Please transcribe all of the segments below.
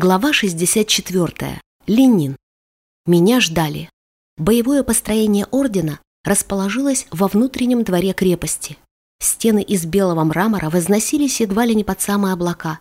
Глава 64. Ленин. Меня ждали. Боевое построение ордена расположилось во внутреннем дворе крепости. Стены из белого мрамора возносились едва ли не под самые облака.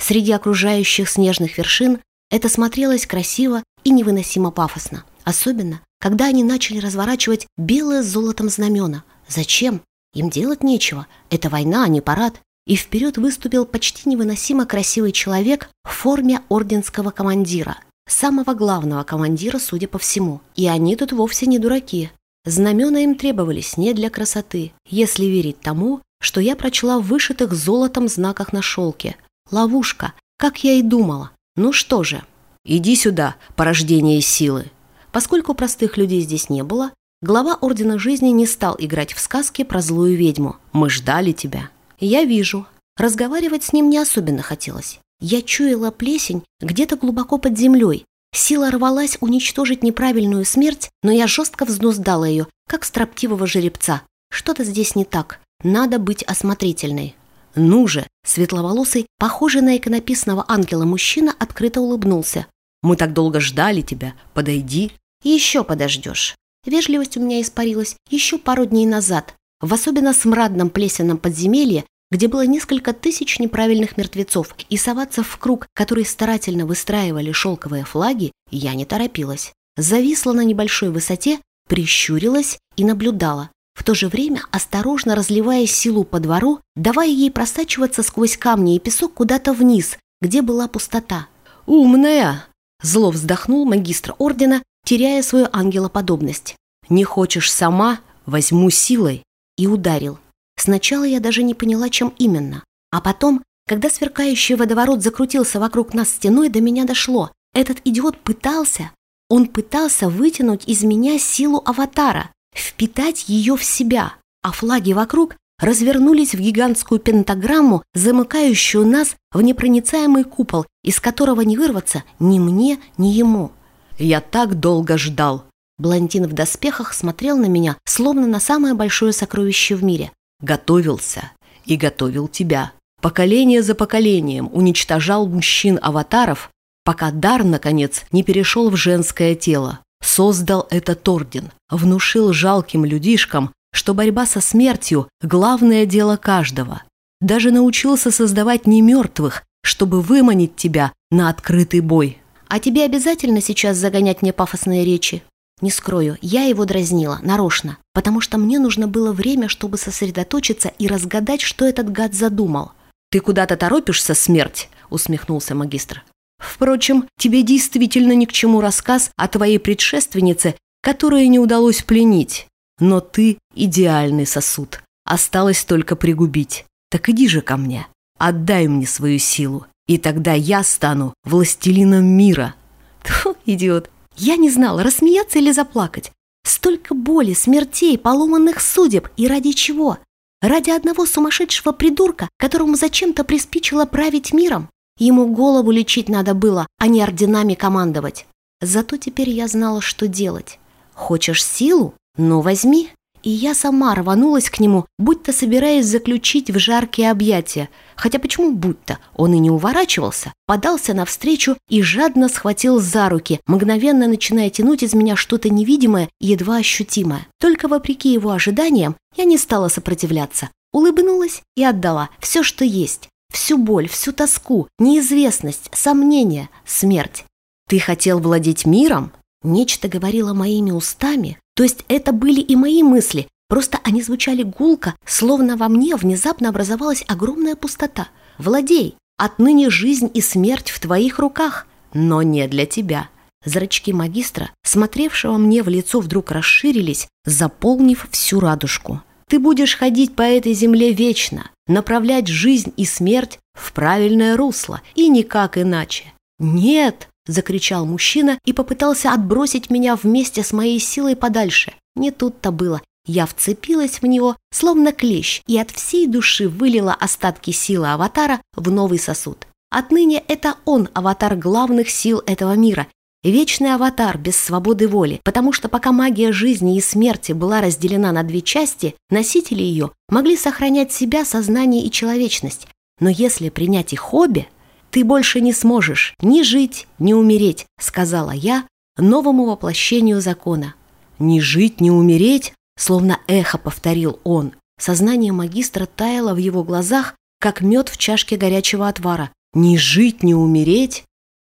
Среди окружающих снежных вершин это смотрелось красиво и невыносимо пафосно. Особенно, когда они начали разворачивать белое с золотом знамена. Зачем? Им делать нечего. Это война, а не парад и вперед выступил почти невыносимо красивый человек в форме орденского командира, самого главного командира, судя по всему. И они тут вовсе не дураки. Знамена им требовались не для красоты, если верить тому, что я прочла в вышитых золотом знаках на шелке. Ловушка, как я и думала. Ну что же, иди сюда, порождение силы. Поскольку простых людей здесь не было, глава Ордена Жизни не стал играть в сказки про злую ведьму. Мы ждали тебя. Я вижу. Разговаривать с ним не особенно хотелось. Я чуяла плесень где-то глубоко под землей. Сила рвалась уничтожить неправильную смерть, но я жестко взнуздала ее, как строптивого жеребца. Что-то здесь не так. Надо быть осмотрительной. Ну же, светловолосый, похожий на иконописного ангела мужчина, открыто улыбнулся. «Мы так долго ждали тебя. Подойди». «Еще подождешь». Вежливость у меня испарилась еще пару дней назад, в особенно смрадном плесенном подземелье, где было несколько тысяч неправильных мертвецов, и соваться в круг, который старательно выстраивали шелковые флаги, я не торопилась. Зависла на небольшой высоте, прищурилась и наблюдала, в то же время осторожно разливая силу по двору, давая ей просачиваться сквозь камни и песок куда-то вниз, где была пустота. «Умная!» – зло вздохнул магистр ордена, теряя свою ангелоподобность. «Не хочешь сама? Возьму силой!» И ударил. Сначала я даже не поняла, чем именно. А потом, когда сверкающий водоворот закрутился вокруг нас стеной, до меня дошло. Этот идиот пытался, он пытался вытянуть из меня силу аватара, впитать ее в себя, а флаги вокруг развернулись в гигантскую пентаграмму, замыкающую нас в непроницаемый купол, из которого не вырваться ни мне, ни ему. «Я так долго ждал», Блондин в доспехах смотрел на меня, словно на самое большое сокровище в мире. «Готовился и готовил тебя. Поколение за поколением уничтожал мужчин-аватаров, пока дар, наконец, не перешел в женское тело. Создал этот орден, внушил жалким людишкам, что борьба со смертью – главное дело каждого. Даже научился создавать немертвых, чтобы выманить тебя на открытый бой. А тебе обязательно сейчас загонять мне пафосные речи? Не скрою, я его дразнила, нарочно, потому что мне нужно было время, чтобы сосредоточиться и разгадать, что этот гад задумал. «Ты куда-то торопишься, смерть?» – усмехнулся магистр. «Впрочем, тебе действительно ни к чему рассказ о твоей предшественнице, которую не удалось пленить. Но ты – идеальный сосуд. Осталось только пригубить. Так иди же ко мне. Отдай мне свою силу, и тогда я стану властелином мира». Тьфу, идиот, я не знала, рассмеяться или заплакать. Столько боли, смертей, поломанных судеб. И ради чего? Ради одного сумасшедшего придурка, которому зачем-то приспичило править миром? Ему голову лечить надо было, а не орденами командовать. Зато теперь я знала, что делать. Хочешь силу? Ну, возьми и я сама рванулась к нему, будто собираясь заключить в жаркие объятия. Хотя почему будто? Он и не уворачивался, подался навстречу и жадно схватил за руки, мгновенно начиная тянуть из меня что-то невидимое и едва ощутимое. Только вопреки его ожиданиям я не стала сопротивляться. Улыбнулась и отдала все, что есть. Всю боль, всю тоску, неизвестность, сомнения, смерть. «Ты хотел владеть миром?» Нечто говорило моими устами, то есть это были и мои мысли, просто они звучали гулко, словно во мне внезапно образовалась огромная пустота. «Владей, отныне жизнь и смерть в твоих руках, но не для тебя». Зрачки магистра, смотревшего мне в лицо, вдруг расширились, заполнив всю радужку. «Ты будешь ходить по этой земле вечно, направлять жизнь и смерть в правильное русло, и никак иначе». «Нет!» – закричал мужчина и попытался отбросить меня вместе с моей силой подальше. Не тут-то было. Я вцепилась в него, словно клещ, и от всей души вылила остатки силы аватара в новый сосуд. Отныне это он аватар главных сил этого мира, вечный аватар без свободы воли, потому что пока магия жизни и смерти была разделена на две части, носители ее могли сохранять себя, сознание и человечность. Но если принять их обе, ты больше не сможешь ни жить, ни умереть», сказала я новому воплощению закона. «Ни жить, ни умереть», словно эхо повторил он. Сознание магистра таяло в его глазах, как мед в чашке горячего отвара. «Ни жить, ни умереть?»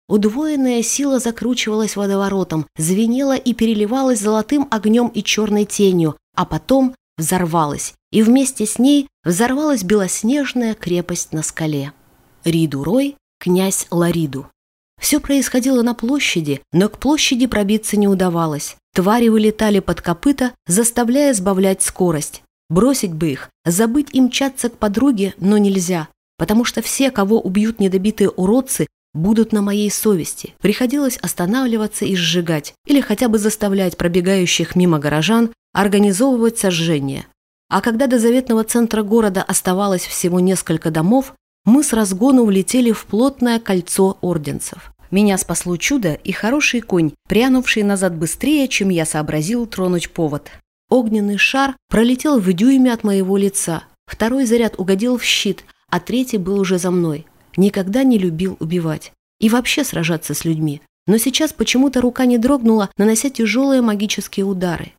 Удвоенная сила закручивалась водоворотом, звенела и переливалась золотым огнем и черной тенью, а потом взорвалась, и вместе с ней взорвалась белоснежная крепость на скале. Риду Рой, князь Лариду. Все происходило на площади, но к площади пробиться не удавалось. Твари вылетали под копыта, заставляя сбавлять скорость. Бросить бы их, забыть и мчаться к подруге, но нельзя, потому что все, кого убьют недобитые уродцы, будут на моей совести. Приходилось останавливаться и сжигать, или хотя бы заставлять пробегающих мимо горожан организовывать сожжение. А когда до заветного центра города оставалось всего несколько домов, мы с разгону влетели в плотное кольцо орденцев. Меня спасло чудо и хороший конь, прянувший назад быстрее, чем я сообразил тронуть повод. Огненный шар пролетел в дюйме от моего лица. Второй заряд угодил в щит, а третий был уже за мной. Никогда не любил убивать. И вообще сражаться с людьми. Но сейчас почему-то рука не дрогнула, нанося тяжелые магические удары.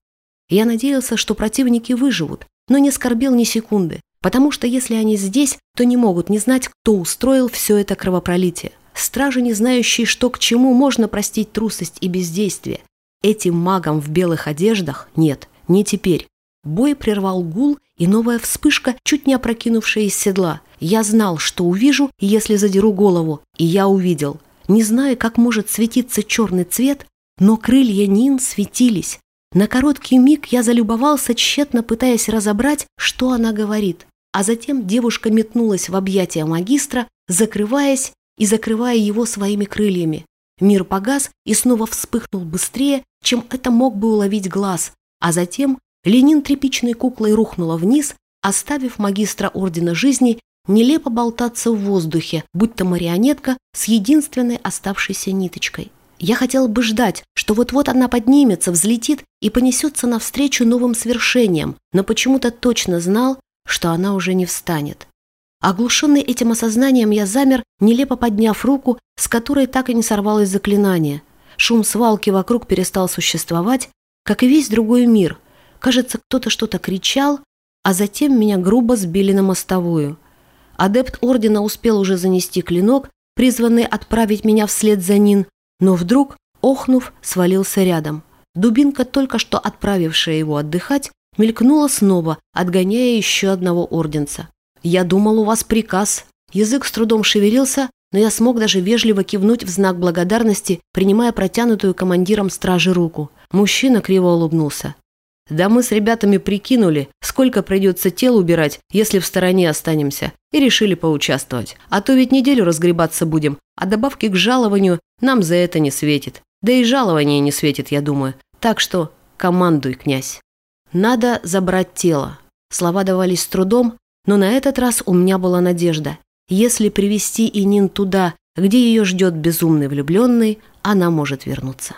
Я надеялся, что противники выживут, но не скорбел ни секунды, потому что если они здесь, то не могут не знать, кто устроил все это кровопролитие. Стражи, не знающие, что к чему, можно простить трусость и бездействие. Этим магам в белых одеждах нет, не теперь. Бой прервал гул и новая вспышка, чуть не опрокинувшая из седла. Я знал, что увижу, если задеру голову, и я увидел. Не знаю, как может светиться черный цвет, но крылья Нин светились, на короткий миг я залюбовался, тщетно пытаясь разобрать, что она говорит. А затем девушка метнулась в объятия магистра, закрываясь и закрывая его своими крыльями. Мир погас и снова вспыхнул быстрее, чем это мог бы уловить глаз, а затем Ленин тряпичной куклой рухнула вниз, оставив магистра Ордена Жизни нелепо болтаться в воздухе, будто марионетка с единственной оставшейся ниточкой. Я хотел бы ждать, что вот-вот она поднимется, взлетит и понесется навстречу новым свершениям, но почему-то точно знал, что она уже не встанет. Оглушенный этим осознанием, я замер, нелепо подняв руку, с которой так и не сорвалось заклинание. Шум свалки вокруг перестал существовать, как и весь другой мир. Кажется, кто-то что-то кричал, а затем меня грубо сбили на мостовую. Адепт Ордена успел уже занести клинок, призванный отправить меня вслед за Нин, но вдруг, охнув, свалился рядом. Дубинка, только что отправившая его отдыхать, мелькнула снова, отгоняя еще одного орденца. «Я думал, у вас приказ». Язык с трудом шевелился, но я смог даже вежливо кивнуть в знак благодарности, принимая протянутую командиром стражи руку. Мужчина криво улыбнулся. «Да мы с ребятами прикинули, сколько придется тел убирать, если в стороне останемся, и решили поучаствовать. А то ведь неделю разгребаться будем, а добавки к жалованию нам за это не светит. Да и жалование не светит, я думаю. Так что командуй, князь. Надо забрать тело. Слова давались с трудом, но на этот раз у меня была надежда. Если привести Инин туда, где ее ждет безумный влюбленный, она может вернуться.